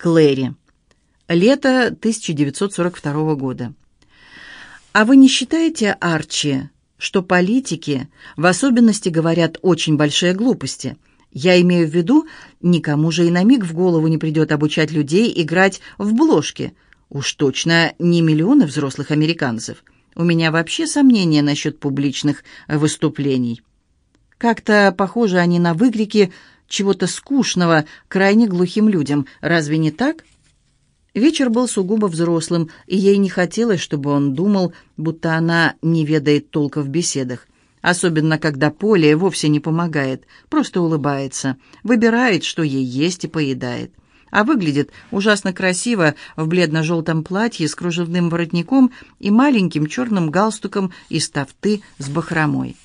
Клэри. Лето 1942 года. А вы не считаете, Арчи, что политики в особенности говорят очень большие глупости? Я имею в виду, никому же и на миг в голову не придет обучать людей играть в бложки. Уж точно не миллионы взрослых американцев. У меня вообще сомнения насчет публичных выступлений. Как-то похожи они на выкрики чего-то скучного крайне глухим людям. Разве не так? Вечер был сугубо взрослым, и ей не хотелось, чтобы он думал, будто она не ведает толка в беседах. Особенно, когда Поле вовсе не помогает, просто улыбается, выбирает, что ей есть и поедает. А выглядит ужасно красиво в бледно-желтом платье с кружевным воротником и маленьким черным галстуком из тафты с бахромой.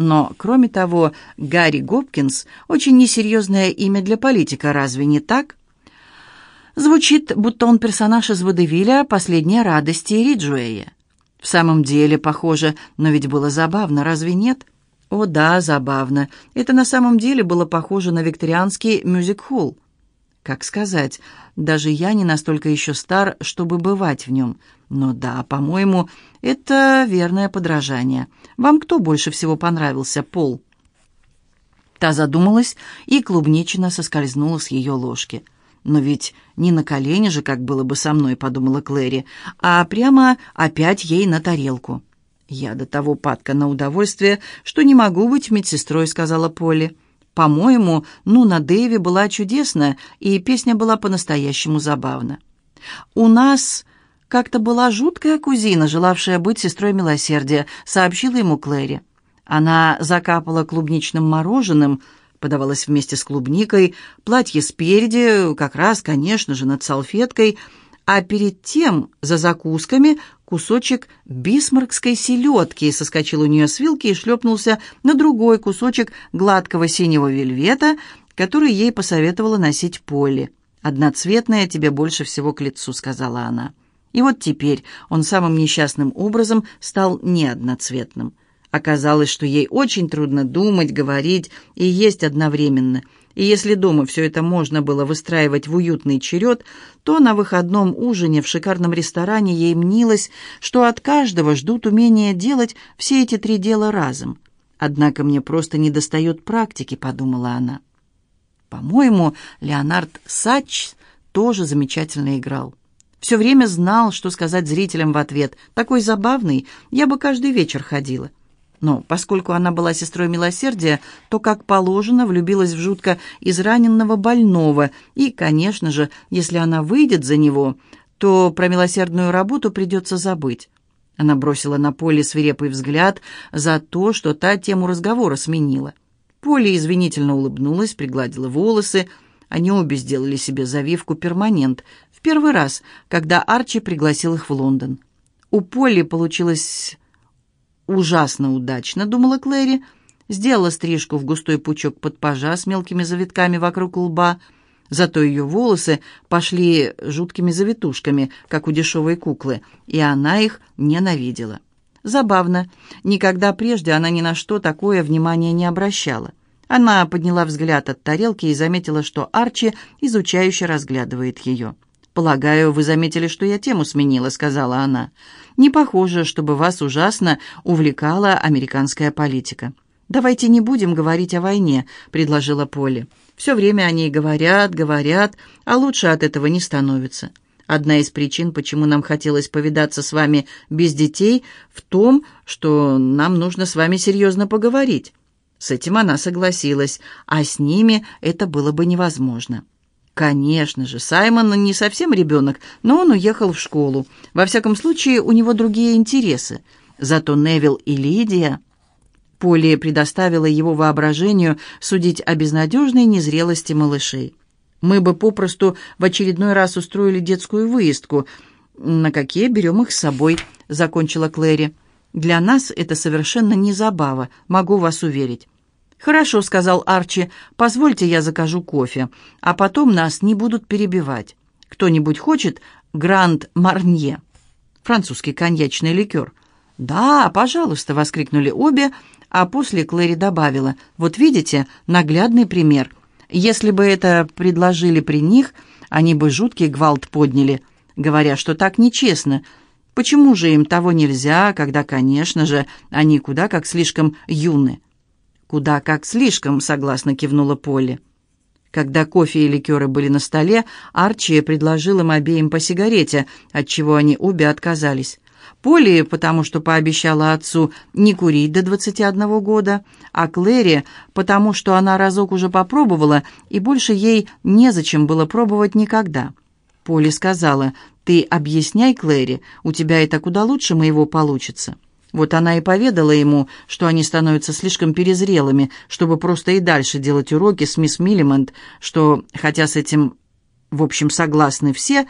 Но, кроме того, Гарри Гопкинс – очень несерьезное имя для политика, разве не так? Звучит, будто он персонаж из Водевиля «Последняя радости» Риджуэя. В самом деле, похоже, но ведь было забавно, разве нет? О да, забавно. Это на самом деле было похоже на викторианский мюзик-холл. Как сказать, даже я не настолько еще стар, чтобы бывать в нем. Но да, по-моему, это верное подражание. Вам кто больше всего понравился, Пол?» Та задумалась, и клубничина соскользнула с ее ложки. «Но ведь не на колени же, как было бы со мной», — подумала Клэри, «а прямо опять ей на тарелку». «Я до того падка на удовольствие, что не могу быть медсестрой», — сказала Полли. «По-моему, ну, на Дэйве была чудесная, и песня была по-настоящему забавна». «У нас как-то была жуткая кузина, желавшая быть сестрой милосердия», — сообщила ему Клэри. Она закапала клубничным мороженым, подавалась вместе с клубникой, платье спереди, как раз, конечно же, над салфеткой, а перед тем, за закусками, кусочек бисмаркской селедки соскочил у нее с вилки и шлепнулся на другой кусочек гладкого синего вельвета, который ей посоветовала носить Полли. «Одноцветная тебе больше всего к лицу», — сказала она. И вот теперь он самым несчастным образом стал неодноцветным. Оказалось, что ей очень трудно думать, говорить и есть одновременно. И если дома все это можно было выстраивать в уютный черед, то на выходном ужине в шикарном ресторане ей мнилось, что от каждого ждут умения делать все эти три дела разом. «Однако мне просто недостает практики», — подумала она. По-моему, Леонард Сач тоже замечательно играл. Все время знал, что сказать зрителям в ответ. Такой забавный, я бы каждый вечер ходила. Но поскольку она была сестрой милосердия, то, как положено, влюбилась в жутко израненного больного. И, конечно же, если она выйдет за него, то про милосердную работу придется забыть. Она бросила на Поле свирепый взгляд за то, что та тему разговора сменила. Поле извинительно улыбнулась, пригладила волосы. Они обе сделали себе завивку перманент. В первый раз, когда Арчи пригласил их в Лондон. У Полли получилось ужасно удачно, думала Клэри. Сделала стрижку в густой пучок под пажа с мелкими завитками вокруг лба. Зато ее волосы пошли жуткими завитушками, как у дешевой куклы, и она их ненавидела. Забавно. Никогда прежде она ни на что такое внимания не обращала. Она подняла взгляд от тарелки и заметила, что Арчи изучающе разглядывает ее. «Полагаю, вы заметили, что я тему сменила», — сказала она. «Не похоже, чтобы вас ужасно увлекала американская политика». «Давайте не будем говорить о войне», — предложила Полли. «Все время о ней говорят, говорят, а лучше от этого не становится. Одна из причин, почему нам хотелось повидаться с вами без детей, в том, что нам нужно с вами серьезно поговорить». С этим она согласилась, а с ними это было бы невозможно. Конечно же, Саймон не совсем ребенок, но он уехал в школу. Во всяком случае, у него другие интересы. Зато Невил и Лидия... Поле предоставила его воображению судить о безнадежной незрелости малышей. Мы бы попросту в очередной раз устроили детскую выездку. На какие берем их с собой, закончила Клэри. Для нас это совершенно не забава, могу вас уверить. «Хорошо», — сказал Арчи, — «позвольте я закажу кофе, а потом нас не будут перебивать. Кто-нибудь хочет Гранд Марнье?» Французский коньячный ликер. «Да, пожалуйста», — воскликнули обе, а после Клэри добавила, «Вот видите, наглядный пример. Если бы это предложили при них, они бы жуткий гвалт подняли, говоря, что так нечестно. Почему же им того нельзя, когда, конечно же, они куда как слишком юны? «Куда как слишком», — согласно кивнула Полли. Когда кофе и ликеры были на столе, Арчи предложил им обеим по сигарете, от чего они обе отказались. Полли, потому что пообещала отцу не курить до 21 года, а Клэри, потому что она разок уже попробовала, и больше ей незачем было пробовать никогда. Полли сказала, «Ты объясняй, Клэри, у тебя это куда лучше моего получится». Вот она и поведала ему, что они становятся слишком перезрелыми, чтобы просто и дальше делать уроки с мисс Миллимонт, что, хотя с этим, в общем, согласны все,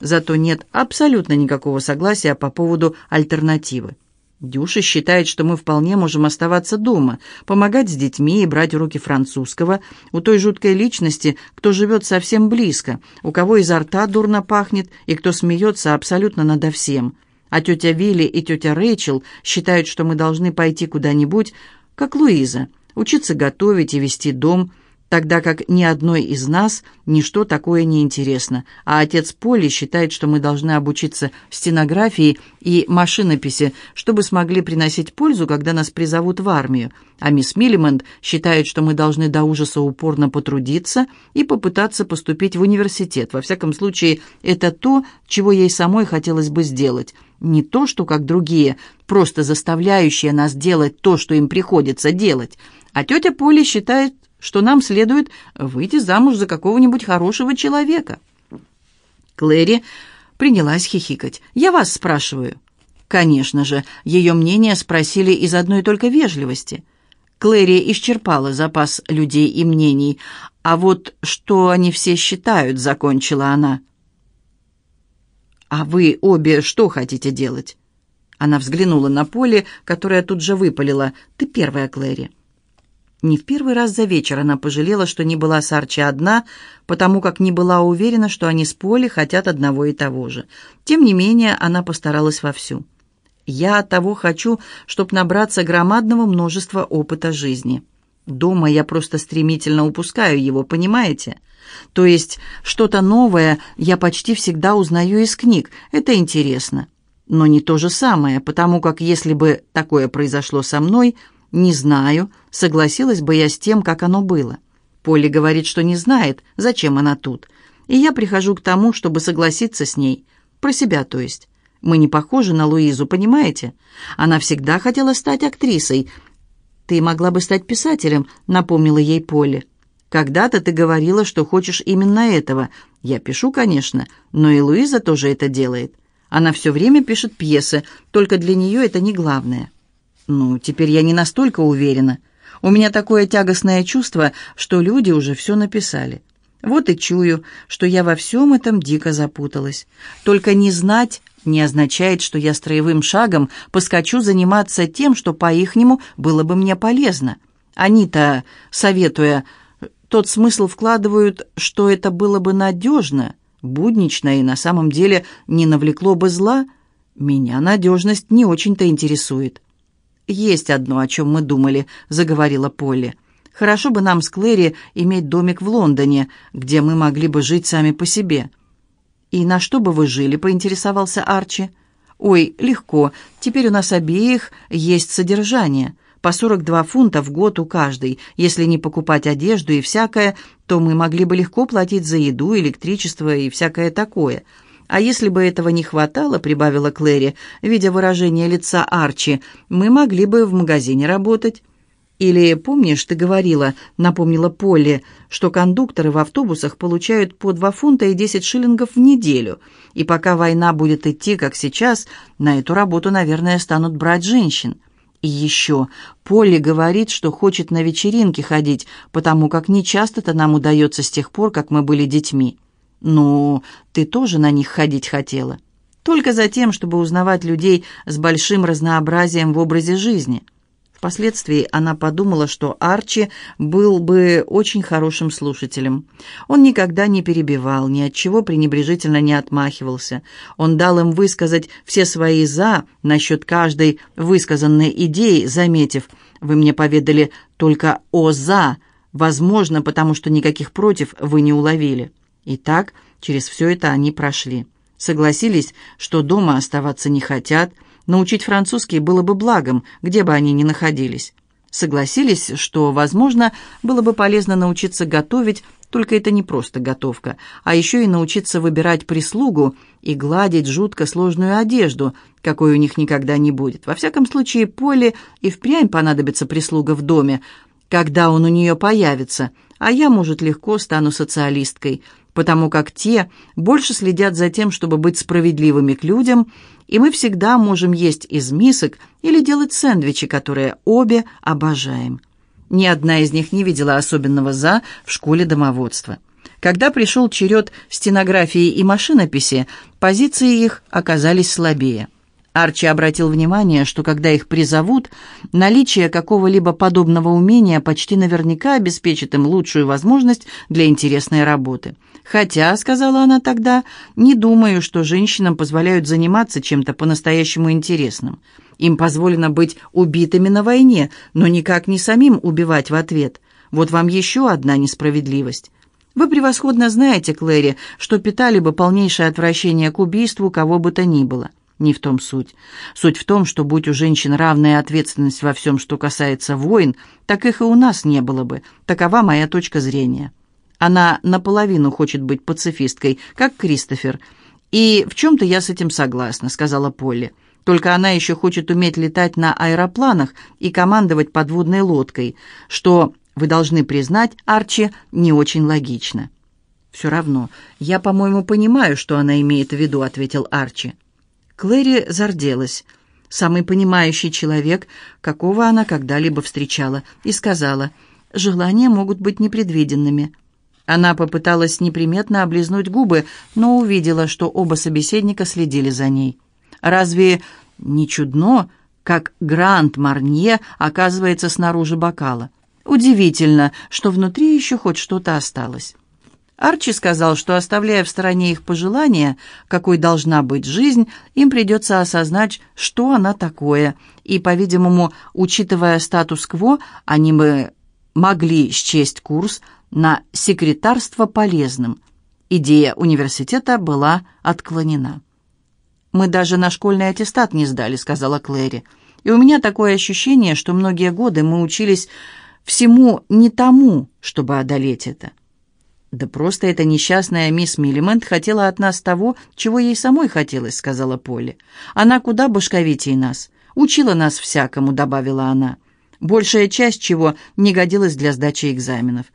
зато нет абсолютно никакого согласия по поводу альтернативы. Дюша считает, что мы вполне можем оставаться дома, помогать с детьми и брать уроки французского у той жуткой личности, кто живет совсем близко, у кого изо рта дурно пахнет и кто смеется абсолютно надо всем – а тетя Вилли и тетя Рэйчел считают, что мы должны пойти куда-нибудь, как Луиза, учиться готовить и вести дом, тогда как ни одной из нас ничто такое не интересно, а отец Поли считает, что мы должны обучиться стенографии и машинописи, чтобы смогли приносить пользу, когда нас призовут в армию, а мисс Миллимонт считает, что мы должны до ужаса упорно потрудиться и попытаться поступить в университет. Во всяком случае, это то, чего ей самой хотелось бы сделать – не то, что как другие, просто заставляющие нас делать то, что им приходится делать. А тетя Поля считает, что нам следует выйти замуж за какого-нибудь хорошего человека. Клэри принялась хихикать. «Я вас спрашиваю». Конечно же, ее мнение спросили из одной только вежливости. Клэри исчерпала запас людей и мнений, а вот что они все считают, закончила она. «А вы обе что хотите делать?» Она взглянула на Поле, которая тут же выпалила. «Ты первая, Клэри». Не в первый раз за вечер она пожалела, что не была с Арчи одна, потому как не была уверена, что они с Поле хотят одного и того же. Тем не менее, она постаралась вовсю. «Я того хочу, чтобы набраться громадного множества опыта жизни». Дома я просто стремительно упускаю его, понимаете? То есть что-то новое я почти всегда узнаю из книг. Это интересно. Но не то же самое, потому как если бы такое произошло со мной, не знаю, согласилась бы я с тем, как оно было. Полли говорит, что не знает, зачем она тут. И я прихожу к тому, чтобы согласиться с ней. Про себя, то есть. Мы не похожи на Луизу, понимаете? Она всегда хотела стать актрисой, «Ты могла бы стать писателем», — напомнила ей Полли. «Когда-то ты говорила, что хочешь именно этого. Я пишу, конечно, но и Луиза тоже это делает. Она все время пишет пьесы, только для нее это не главное». «Ну, теперь я не настолько уверена. У меня такое тягостное чувство, что люди уже все написали. Вот и чую, что я во всем этом дико запуталась. Только не знать не означает, что я строевым шагом поскочу заниматься тем, что по-ихнему было бы мне полезно. Они-то, советуя, тот смысл вкладывают, что это было бы надежно, буднично и на самом деле не навлекло бы зла. Меня надежность не очень-то интересует. «Есть одно, о чем мы думали», — заговорила Полли. «Хорошо бы нам с Клэри иметь домик в Лондоне, где мы могли бы жить сами по себе». «И на что бы вы жили?» — поинтересовался Арчи. «Ой, легко. Теперь у нас обеих есть содержание. По 42 фунта в год у каждой. Если не покупать одежду и всякое, то мы могли бы легко платить за еду, электричество и всякое такое». «А если бы этого не хватало», — прибавила Клэри, видя выражение лица Арчи, «мы могли бы в магазине работать». «Или, помнишь, ты говорила, — напомнила Полли, — что кондукторы в автобусах получают по 2 фунта и 10 шиллингов в неделю, и пока война будет идти, как сейчас, на эту работу, наверное, станут брать женщин. И еще Полли говорит, что хочет на вечеринки ходить, потому как нечасто-то нам удается с тех пор, как мы были детьми. Ну, ты тоже на них ходить хотела. Только за тем, чтобы узнавать людей с большим разнообразием в образе жизни». Впоследствии она подумала, что Арчи был бы очень хорошим слушателем. Он никогда не перебивал, ни от чего пренебрежительно не отмахивался. Он дал им высказать все свои «за» насчет каждой высказанной идеи, заметив, «Вы мне поведали только о «за», Возможно, потому что никаких против вы не уловили. Итак, через все это они прошли. Согласились, что дома оставаться не хотят, научить французский было бы благом, где бы они ни находились. Согласились, что, возможно, было бы полезно научиться готовить, только это не просто готовка, а еще и научиться выбирать прислугу и гладить жутко сложную одежду, какой у них никогда не будет. Во всяком случае, Поле и впрямь понадобится прислуга в доме, когда он у нее появится, а я, может, легко стану социалисткой – потому как те больше следят за тем, чтобы быть справедливыми к людям, и мы всегда можем есть из мисок или делать сэндвичи, которые обе обожаем. Ни одна из них не видела особенного «за» в школе домоводства. Когда пришел черед стенографии и машинописи, позиции их оказались слабее. Арчи обратил внимание, что когда их призовут, наличие какого-либо подобного умения почти наверняка обеспечит им лучшую возможность для интересной работы. «Хотя», — сказала она тогда, — «не думаю, что женщинам позволяют заниматься чем-то по-настоящему интересным. Им позволено быть убитыми на войне, но никак не самим убивать в ответ. Вот вам еще одна несправедливость». Вы превосходно знаете, Клэри, что питали бы полнейшее отвращение к убийству кого бы то ни было. Не в том суть. Суть в том, что будь у женщин равная ответственность во всем, что касается войн, так их и у нас не было бы. Такова моя точка зрения. Она наполовину хочет быть пацифисткой, как Кристофер. И в чем-то я с этим согласна, сказала Полли. Только она еще хочет уметь летать на аэропланах и командовать подводной лодкой, что, вы должны признать, Арчи, не очень логично. «Все равно. Я, по-моему, понимаю, что она имеет в виду», — ответил Арчи. Клэри зарделась, самый понимающий человек, какого она когда-либо встречала, и сказала, «Желания могут быть непредвиденными». Она попыталась неприметно облизнуть губы, но увидела, что оба собеседника следили за ней. «Разве не чудно, как Гранд Марнье оказывается снаружи бокала? Удивительно, что внутри еще хоть что-то осталось». Арчи сказал, что, оставляя в стороне их пожелания, какой должна быть жизнь, им придется осознать, что она такое, и, по-видимому, учитывая статус-кво, они бы могли счесть курс на секретарство полезным. Идея университета была отклонена. «Мы даже на школьный аттестат не сдали», — сказала Клэри. «И у меня такое ощущение, что многие годы мы учились всему не тому, чтобы одолеть это». «Да просто эта несчастная мисс Миллимент хотела от нас того, чего ей самой хотелось», — сказала Полли. «Она куда башковитее нас. Учила нас всякому», — добавила она. «Большая часть чего не годилась для сдачи экзаменов».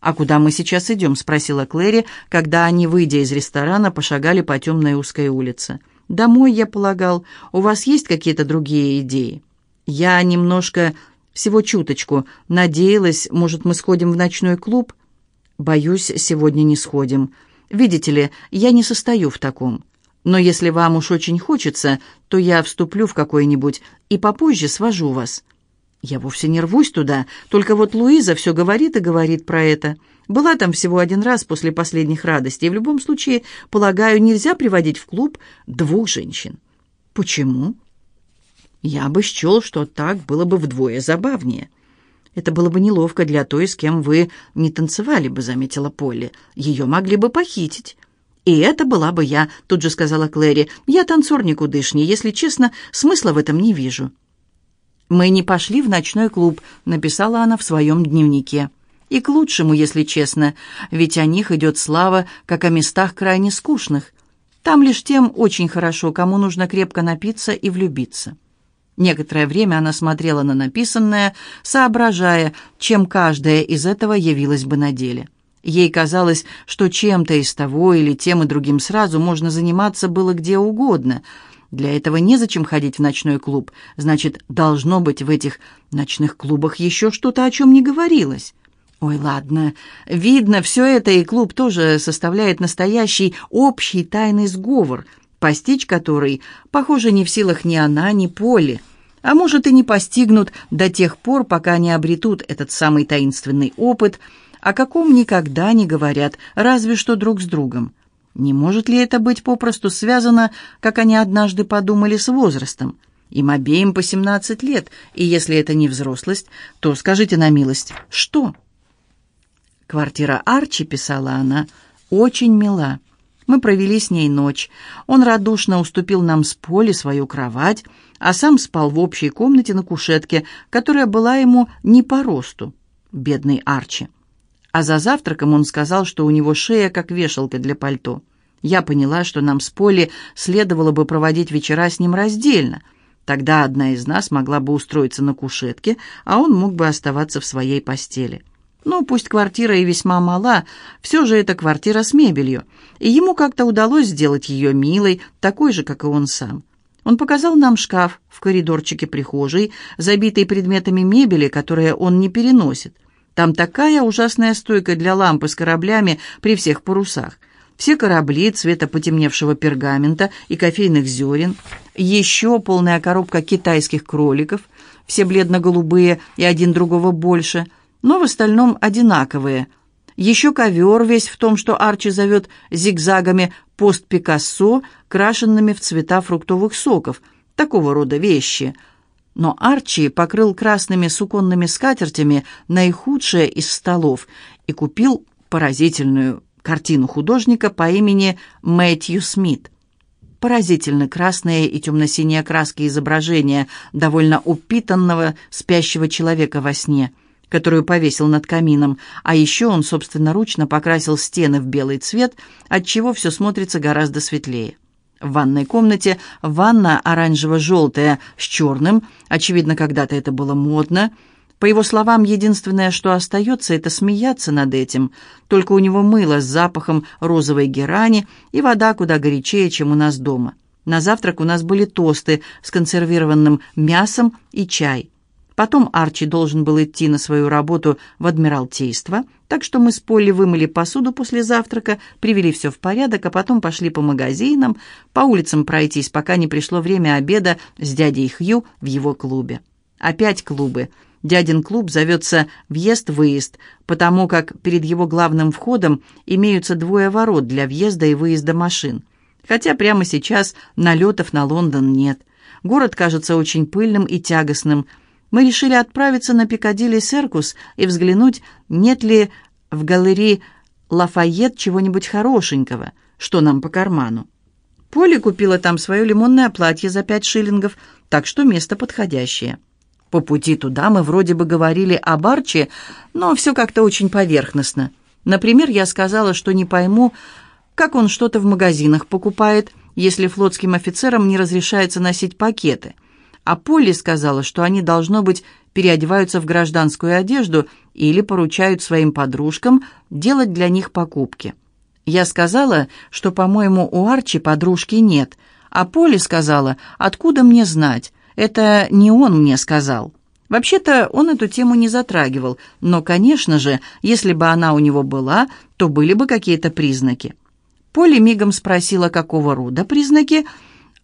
«А куда мы сейчас идем?» — спросила Клэри, когда они, выйдя из ресторана, пошагали по темной узкой улице. «Домой, я полагал. У вас есть какие-то другие идеи?» «Я немножко, всего чуточку, надеялась, может, мы сходим в ночной клуб?» «Боюсь, сегодня не сходим. Видите ли, я не состою в таком. Но если вам уж очень хочется, то я вступлю в какой-нибудь и попозже свожу вас». «Я вовсе не рвусь туда, только вот Луиза все говорит и говорит про это. Была там всего один раз после последних радостей, в любом случае, полагаю, нельзя приводить в клуб двух женщин». «Почему?» «Я бы счел, что так было бы вдвое забавнее». «Это было бы неловко для той, с кем вы не танцевали бы», — заметила Полли. «Ее могли бы похитить». «И это была бы я», — тут же сказала Клэри. «Я танцор никудышний, если честно, смысла в этом не вижу». «Мы не пошли в ночной клуб», — написала она в своем дневнике. «И к лучшему, если честно, ведь о них идет слава, как о местах крайне скучных. Там лишь тем очень хорошо, кому нужно крепко напиться и влюбиться». Некоторое время она смотрела на написанное, соображая, чем каждая из этого явилась бы на деле. Ей казалось, что чем-то из того или тем и другим сразу можно заниматься было где угодно. Для этого незачем ходить в ночной клуб. Значит, должно быть в этих ночных клубах еще что-то, о чем не говорилось. Ой, ладно, видно, все это и клуб тоже составляет настоящий общий тайный сговор, постичь который, похоже, не в силах ни она, ни Поле а может и не постигнут до тех пор, пока не обретут этот самый таинственный опыт, о каком никогда не говорят, разве что друг с другом. Не может ли это быть попросту связано, как они однажды подумали, с возрастом? Им обеим по 17 лет, и если это не взрослость, то скажите на милость, что?» Квартира Арчи, писала она, очень мила. Мы провели с ней ночь. Он радушно уступил нам с Поли свою кровать, а сам спал в общей комнате на кушетке, которая была ему не по росту. Бедный Арчи. А за завтраком он сказал, что у него шея как вешалка для пальто. Я поняла, что нам с Поли следовало бы проводить вечера с ним раздельно. Тогда одна из нас могла бы устроиться на кушетке, а он мог бы оставаться в своей постели. Ну, пусть квартира и весьма мала, все же это квартира с мебелью, и ему как-то удалось сделать ее милой, такой же, как и он сам. Он показал нам шкаф в коридорчике прихожей, забитый предметами мебели, которые он не переносит. Там такая ужасная стойка для лампы с кораблями при всех парусах. Все корабли цвета потемневшего пергамента и кофейных зерен, еще полная коробка китайских кроликов, все бледно-голубые и один другого больше – но в остальном одинаковые. Еще ковер весь в том, что Арчи зовет зигзагами пост Пикассо, крашенными в цвета фруктовых соков, такого рода вещи. Но Арчи покрыл красными суконными скатертями наихудшее из столов и купил поразительную картину художника по имени Мэтью Смит. Поразительно красные и темно-синие краски изображения довольно упитанного спящего человека во сне – которую повесил над камином, а еще он собственноручно покрасил стены в белый цвет, отчего все смотрится гораздо светлее. В ванной комнате ванна оранжево-желтая с черным, очевидно, когда-то это было модно. По его словам, единственное, что остается, это смеяться над этим. Только у него мыло с запахом розовой герани и вода куда горячее, чем у нас дома. На завтрак у нас были тосты с консервированным мясом и чай. Потом Арчи должен был идти на свою работу в Адмиралтейство, так что мы с Полли вымыли посуду после завтрака, привели все в порядок, а потом пошли по магазинам, по улицам пройтись, пока не пришло время обеда с дядей Хью в его клубе. Опять клубы. Дядин клуб зовется «Въезд-выезд», потому как перед его главным входом имеются двое ворот для въезда и выезда машин. Хотя прямо сейчас налетов на Лондон нет. Город кажется очень пыльным и тягостным – мы решили отправиться на Пикадилли Серкус и взглянуть, нет ли в галерее Лафайет чего-нибудь хорошенького, что нам по карману. Поле купила там свое лимонное платье за пять шиллингов, так что место подходящее. По пути туда мы вроде бы говорили о Барче, но все как-то очень поверхностно. Например, я сказала, что не пойму, как он что-то в магазинах покупает, если флотским офицерам не разрешается носить пакеты – а Полли сказала, что они, должно быть, переодеваются в гражданскую одежду или поручают своим подружкам делать для них покупки. Я сказала, что, по-моему, у Арчи подружки нет, а Полли сказала, откуда мне знать, это не он мне сказал. Вообще-то он эту тему не затрагивал, но, конечно же, если бы она у него была, то были бы какие-то признаки. Полли мигом спросила, какого рода признаки,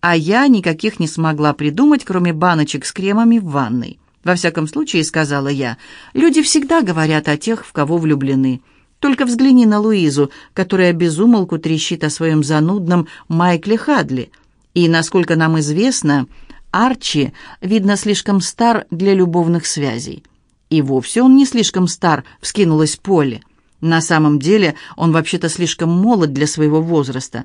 а я никаких не смогла придумать, кроме баночек с кремами в ванной. Во всяком случае, сказала я, люди всегда говорят о тех, в кого влюблены. Только взгляни на Луизу, которая безумолку трещит о своем занудном Майкле Хадли. И, насколько нам известно, Арчи, видно, слишком стар для любовных связей. И вовсе он не слишком стар, вскинулась Поле. На самом деле он вообще-то слишком молод для своего возраста.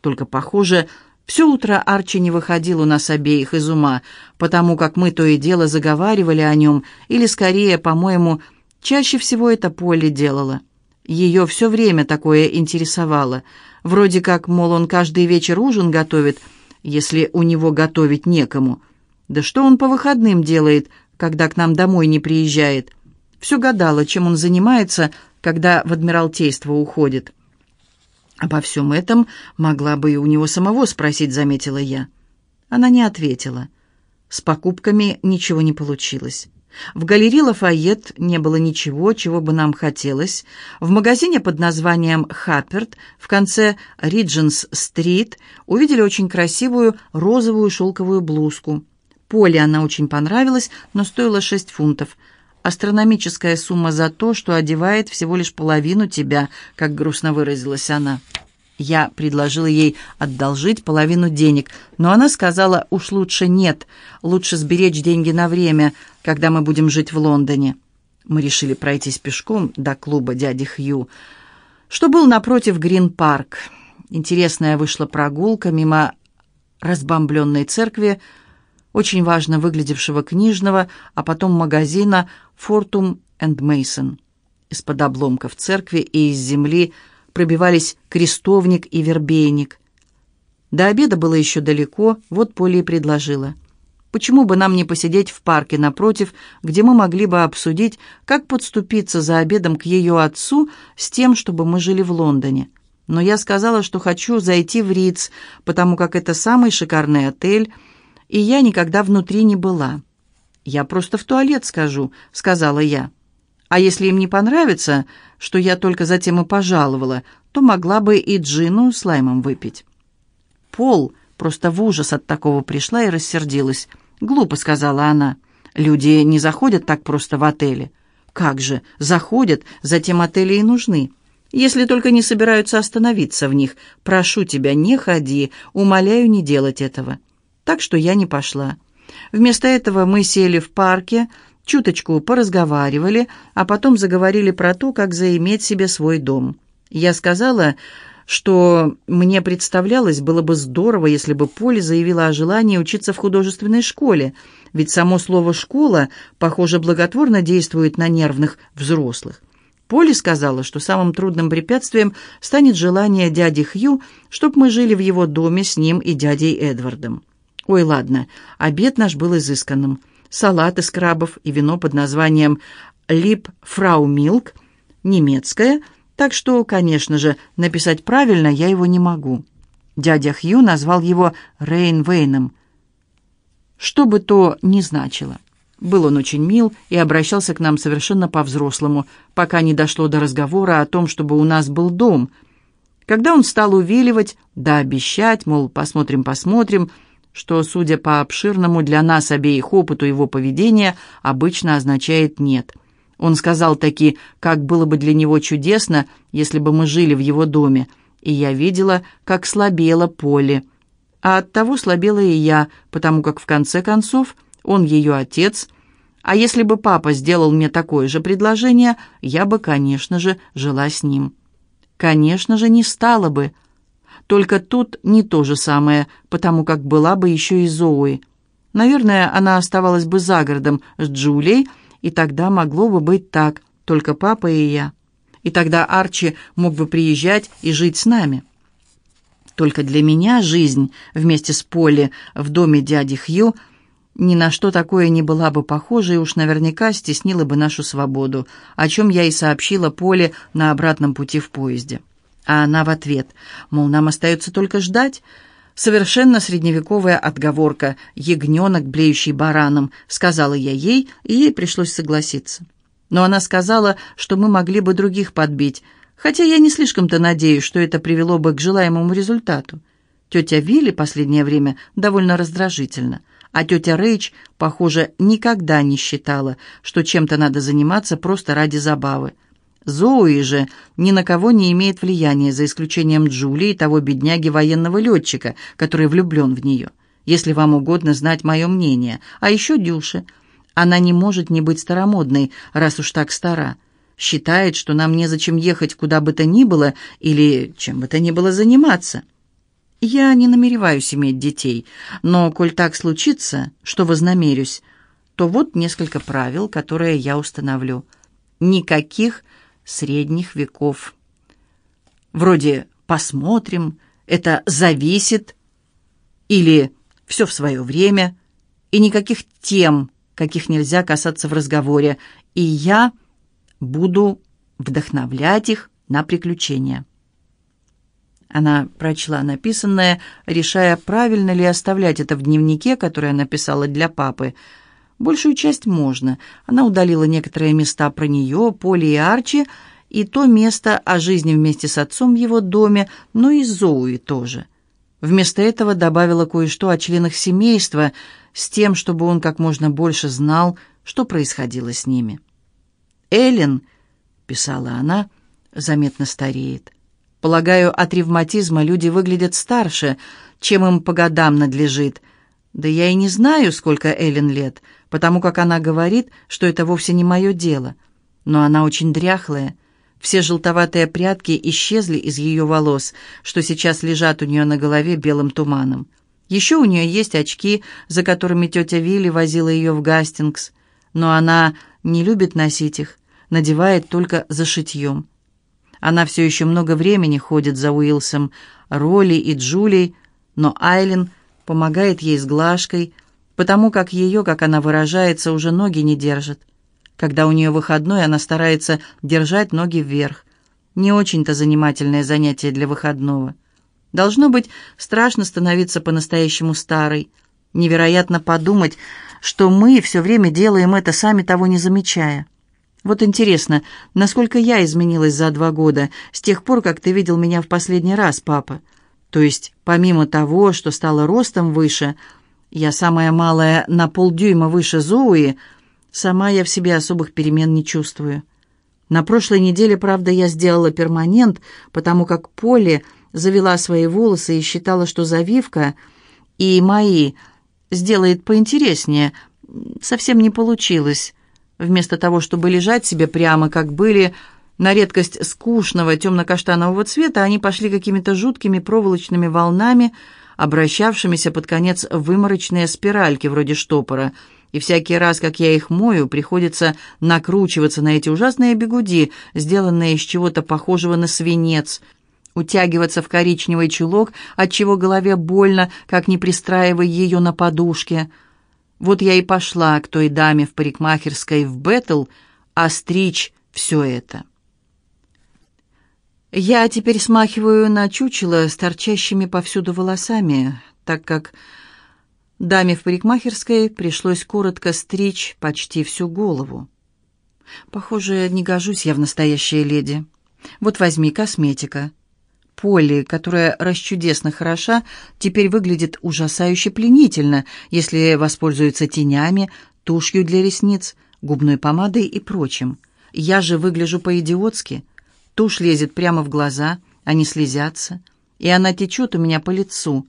Только, похоже, все утро Арчи не выходил у нас обеих из ума, потому как мы то и дело заговаривали о нем, или, скорее, по-моему, чаще всего это Полли делала. Ее все время такое интересовало. Вроде как, мол, он каждый вечер ужин готовит, если у него готовить некому. Да что он по выходным делает, когда к нам домой не приезжает? Все гадало, чем он занимается, когда в Адмиралтейство уходит. «Обо всем этом могла бы и у него самого спросить», — заметила я. Она не ответила. С покупками ничего не получилось. В галерее «Лафайет» не было ничего, чего бы нам хотелось. В магазине под названием «Хапперт» в конце Ридженс-стрит увидели очень красивую розовую шелковую блузку. Поле она очень понравилась, но стоила 6 фунтов — астрономическая сумма за то, что одевает всего лишь половину тебя, как грустно выразилась она. Я предложила ей одолжить половину денег, но она сказала, уж лучше нет, лучше сберечь деньги на время, когда мы будем жить в Лондоне. Мы решили пройтись пешком до клуба дяди Хью, что был напротив Грин-парк. Интересная вышла прогулка мимо разбомбленной церкви, очень важно выглядевшего книжного, а потом магазина «Фортум энд Мейсон». Из-под обломков церкви и из земли пробивались крестовник и вербейник. До обеда было еще далеко, вот Поле и предложила. Почему бы нам не посидеть в парке напротив, где мы могли бы обсудить, как подступиться за обедом к ее отцу с тем, чтобы мы жили в Лондоне? Но я сказала, что хочу зайти в Риц, потому как это самый шикарный отель, и я никогда внутри не была. «Я просто в туалет скажу», — сказала я. «А если им не понравится, что я только затем и пожаловала, то могла бы и джину с лаймом выпить». Пол просто в ужас от такого пришла и рассердилась. «Глупо», — сказала она. «Люди не заходят так просто в отели». «Как же, заходят, затем отели и нужны». Если только не собираются остановиться в них. Прошу тебя, не ходи, умоляю не делать этого. Так что я не пошла. Вместо этого мы сели в парке, чуточку поразговаривали, а потом заговорили про то, как заиметь себе свой дом. Я сказала, что мне представлялось, было бы здорово, если бы Поле заявила о желании учиться в художественной школе, ведь само слово «школа», похоже, благотворно действует на нервных взрослых. Поле сказала, что самым трудным препятствием станет желание дяди Хью, чтобы мы жили в его доме с ним и дядей Эдвардом. Ой, ладно, обед наш был изысканным. Салат из крабов и вино под названием «Лип Фрау Милк», немецкое – так что, конечно же, написать правильно я его не могу. Дядя Хью назвал его Рейн Вейном, что бы то ни значило. Был он очень мил и обращался к нам совершенно по-взрослому, пока не дошло до разговора о том, чтобы у нас был дом. Когда он стал увиливать, да обещать, мол, посмотрим-посмотрим, что, судя по обширному для нас обеих опыту его поведения, обычно означает «нет». Он сказал таки, как было бы для него чудесно, если бы мы жили в его доме, и я видела, как слабело поле. А оттого слабела и я, потому как, в конце концов, он ее отец, а если бы папа сделал мне такое же предложение, я бы, конечно же, жила с ним. Конечно же, не стала бы. Только тут не то же самое, потому как была бы еще и Зои. Наверное, она оставалась бы за городом с Джулией, и тогда могло бы быть так, только папа и я. И тогда Арчи мог бы приезжать и жить с нами. Только для меня жизнь вместе с Полли в доме дяди Хью ни на что такое не была бы похожа и уж наверняка стеснила бы нашу свободу, о чем я и сообщила Поле на обратном пути в поезде. А она в ответ, мол, нам остается только ждать, Совершенно средневековая отговорка «ягненок, блеющий бараном», сказала я ей, и ей пришлось согласиться. Но она сказала, что мы могли бы других подбить, хотя я не слишком-то надеюсь, что это привело бы к желаемому результату. Тетя Вилли последнее время довольно раздражительна, а тетя Рейч, похоже, никогда не считала, что чем-то надо заниматься просто ради забавы. Зоуи же ни на кого не имеет влияния, за исключением Джулии, того бедняги военного летчика, который влюблен в нее. Если вам угодно знать мое мнение. А еще Дюша. Она не может не быть старомодной, раз уж так стара. Считает, что нам незачем ехать куда бы то ни было или чем бы то ни было заниматься. Я не намереваюсь иметь детей, но, коль так случится, что вознамерюсь, то вот несколько правил, которые я установлю. Никаких средних веков. Вроде «посмотрим», «это зависит» или «все в свое время», и никаких тем, каких нельзя касаться в разговоре, и я буду вдохновлять их на приключения. Она прочла написанное, решая, правильно ли оставлять это в дневнике, который она писала для папы. Большую часть можно. Она удалила некоторые места про нее, Поли и Арчи, и то место о жизни вместе с отцом в его доме, но и Зоуи тоже. Вместо этого добавила кое-что о членах семейства, с тем, чтобы он как можно больше знал, что происходило с ними. «Эллен», — писала она, — заметно стареет. «Полагаю, от ревматизма люди выглядят старше, чем им по годам надлежит. Да я и не знаю, сколько Эллен лет, потому как она говорит, что это вовсе не мое дело. но она очень дряхлая. Все желтоватые прядки исчезли из ее волос, что сейчас лежат у нее на голове белым туманом. Еще у нее есть очки, за которыми тетя Вилли возила ее в Гастингс, но она не любит носить их, надевает только за шитьем. Она все еще много времени ходит за Уилсом, Роли и Джулией, но Айлин помогает ей с глажкой, потому как ее, как она выражается, уже ноги не держат. Когда у нее выходной, она старается держать ноги вверх. Не очень-то занимательное занятие для выходного. Должно быть страшно становиться по-настоящему старой. Невероятно подумать, что мы все время делаем это, сами того не замечая. Вот интересно, насколько я изменилась за два года, с тех пор, как ты видел меня в последний раз, папа. То есть, помимо того, что стала ростом выше, я самая малая на полдюйма выше Зоуи, сама я в себе особых перемен не чувствую. На прошлой неделе, правда, я сделала перманент, потому как Поле завела свои волосы и считала, что завивка и мои сделает поинтереснее. Совсем не получилось. Вместо того, чтобы лежать себе прямо, как были, на редкость скучного темно-каштанового цвета, они пошли какими-то жуткими проволочными волнами, обращавшимися под конец в выморочные спиральки вроде штопора. И всякий раз, как я их мою, приходится накручиваться на эти ужасные бегуди, сделанные из чего-то похожего на свинец – утягиваться в коричневый чулок, отчего голове больно, как не пристраивая ее на подушке. Вот я и пошла к той даме в парикмахерской в Беттл, остричь все это. Я теперь смахиваю на чучело с торчащими повсюду волосами, так как даме в парикмахерской пришлось коротко стричь почти всю голову. Похоже, не гожусь я в настоящее леди. Вот возьми косметика. Полли, которая расчудесно хороша, теперь выглядит ужасающе пленительно, если воспользуется тенями, тушью для ресниц, губной помадой и прочим. Я же выгляжу по-идиотски. Тушь лезет прямо в глаза, они слезятся, и она течет у меня по лицу.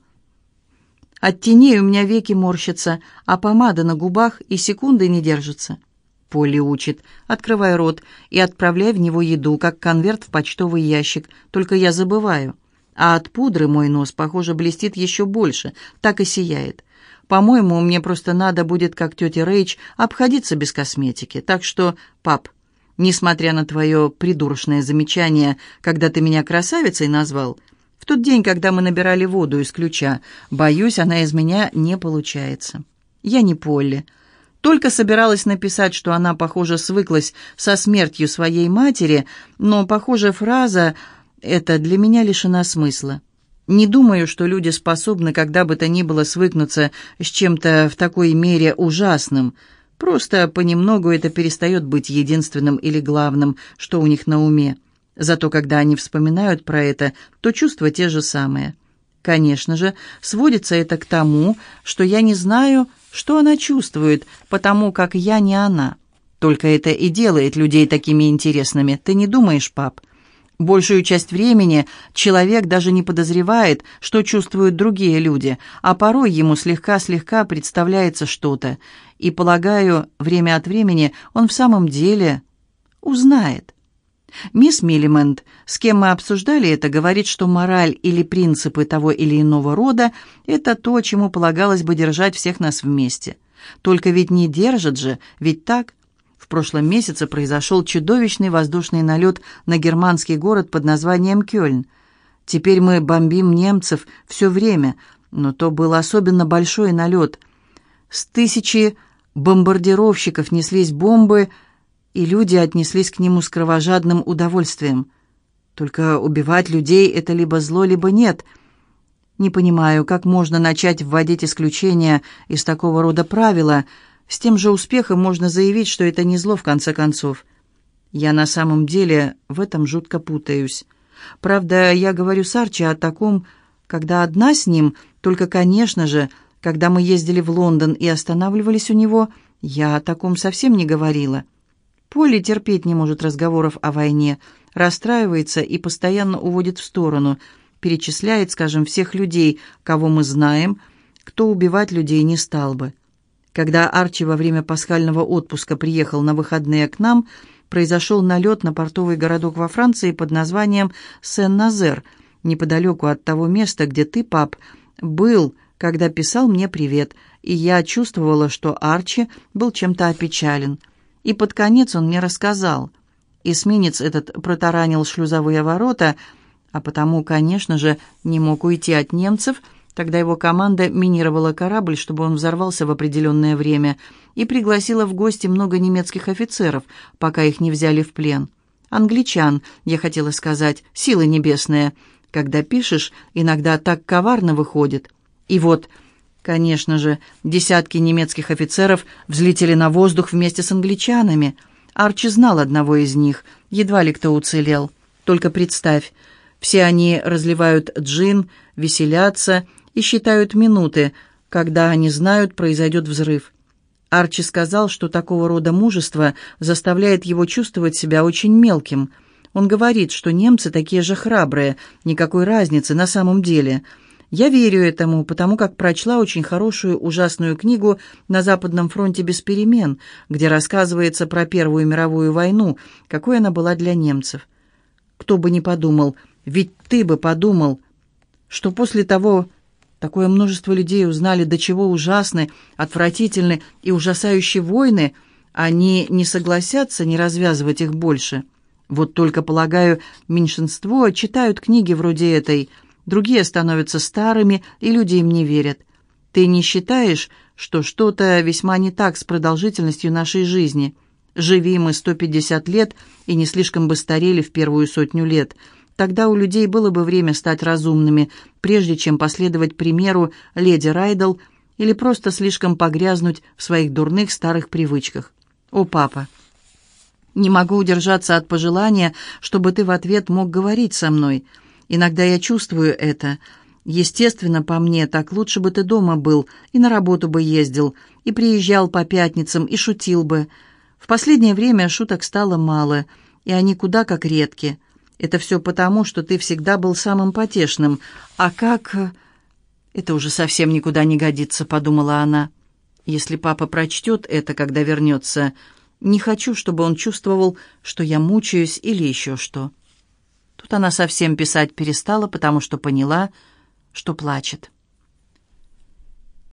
От теней у меня веки морщатся, а помада на губах и секунды не держится. Полли учит. Открывай рот и отправляй в него еду, как конверт в почтовый ящик. Только я забываю. А от пудры мой нос, похоже, блестит еще больше. Так и сияет. По-моему, мне просто надо будет, как тетя Рейч, обходиться без косметики. Так что, пап, несмотря на твое придурочное замечание, когда ты меня красавицей назвал, в тот день, когда мы набирали воду из ключа, боюсь, она из меня не получается. Я не Полли. Только собиралась написать, что она, похоже, свыклась со смертью своей матери, но, похоже, фраза эта для меня лишена смысла. Не думаю, что люди способны когда бы то ни было свыкнуться с чем-то в такой мере ужасным. Просто понемногу это перестает быть единственным или главным, что у них на уме. Зато когда они вспоминают про это, то чувства те же самые. Конечно же, сводится это к тому, что я не знаю, что она чувствует, потому как я не она. Только это и делает людей такими интересными. Ты не думаешь, пап? Большую часть времени человек даже не подозревает, что чувствуют другие люди, а порой ему слегка-слегка представляется что-то. И, полагаю, время от времени он в самом деле узнает. Мисс Миллимент, с кем мы обсуждали это, говорит, что мораль или принципы того или иного рода – это то, чему полагалось бы держать всех нас вместе. Только ведь не держат же, ведь так? В прошлом месяце произошел чудовищный воздушный налет на германский город под названием Кёльн. Теперь мы бомбим немцев все время, но то был особенно большой налет. С тысячи бомбардировщиков неслись бомбы – и люди отнеслись к нему с кровожадным удовольствием. Только убивать людей — это либо зло, либо нет. Не понимаю, как можно начать вводить исключения из такого рода правила. С тем же успехом можно заявить, что это не зло в конце концов. Я на самом деле в этом жутко путаюсь. Правда, я говорю с Арчи о таком, когда одна с ним, только, конечно же, когда мы ездили в Лондон и останавливались у него, я о таком совсем не говорила. Полли терпеть не может разговоров о войне, расстраивается и постоянно уводит в сторону, перечисляет, скажем, всех людей, кого мы знаем, кто убивать людей не стал бы. Когда Арчи во время пасхального отпуска приехал на выходные к нам, произошел налет на портовый городок во Франции под названием Сен-Назер, неподалеку от того места, где ты, пап, был, когда писал мне привет, и я чувствовала, что Арчи был чем-то опечален. И под конец он мне рассказал. Эсминец этот протаранил шлюзовые ворота, а потому, конечно же, не мог уйти от немцев — Тогда его команда минировала корабль, чтобы он взорвался в определенное время, и пригласила в гости много немецких офицеров, пока их не взяли в плен. Англичан, я хотела сказать, силы небесные. Когда пишешь, иногда так коварно выходит. И вот, конечно же, десятки немецких офицеров взлетели на воздух вместе с англичанами. Арчи знал одного из них, едва ли кто уцелел. Только представь, все они разливают джин, веселятся и считают минуты, когда они знают, произойдет взрыв. Арчи сказал, что такого рода мужество заставляет его чувствовать себя очень мелким. Он говорит, что немцы такие же храбрые, никакой разницы на самом деле. Я верю этому, потому как прочла очень хорошую ужасную книгу «На Западном фронте без перемен», где рассказывается про Первую мировую войну, какой она была для немцев. Кто бы ни подумал, ведь ты бы подумал, что после того, Такое множество людей узнали, до чего ужасны, отвратительны и ужасающие войны, они не согласятся не развязывать их больше. Вот только, полагаю, меньшинство читают книги вроде этой, другие становятся старыми, и люди им не верят. Ты не считаешь, что что-то весьма не так с продолжительностью нашей жизни? Живи мы 150 лет и не слишком бы старели в первую сотню лет – Тогда у людей было бы время стать разумными, прежде чем последовать примеру леди Райдл или просто слишком погрязнуть в своих дурных старых привычках. О, папа! Не могу удержаться от пожелания, чтобы ты в ответ мог говорить со мной. Иногда я чувствую это. Естественно, по мне, так лучше бы ты дома был, и на работу бы ездил, и приезжал по пятницам, и шутил бы. В последнее время шуток стало мало, и они куда как редки. Это все потому, что ты всегда был самым потешным. А как...» «Это уже совсем никуда не годится», — подумала она. «Если папа прочтет это, когда вернется, не хочу, чтобы он чувствовал, что я мучаюсь или еще что». Тут она совсем писать перестала, потому что поняла, что плачет.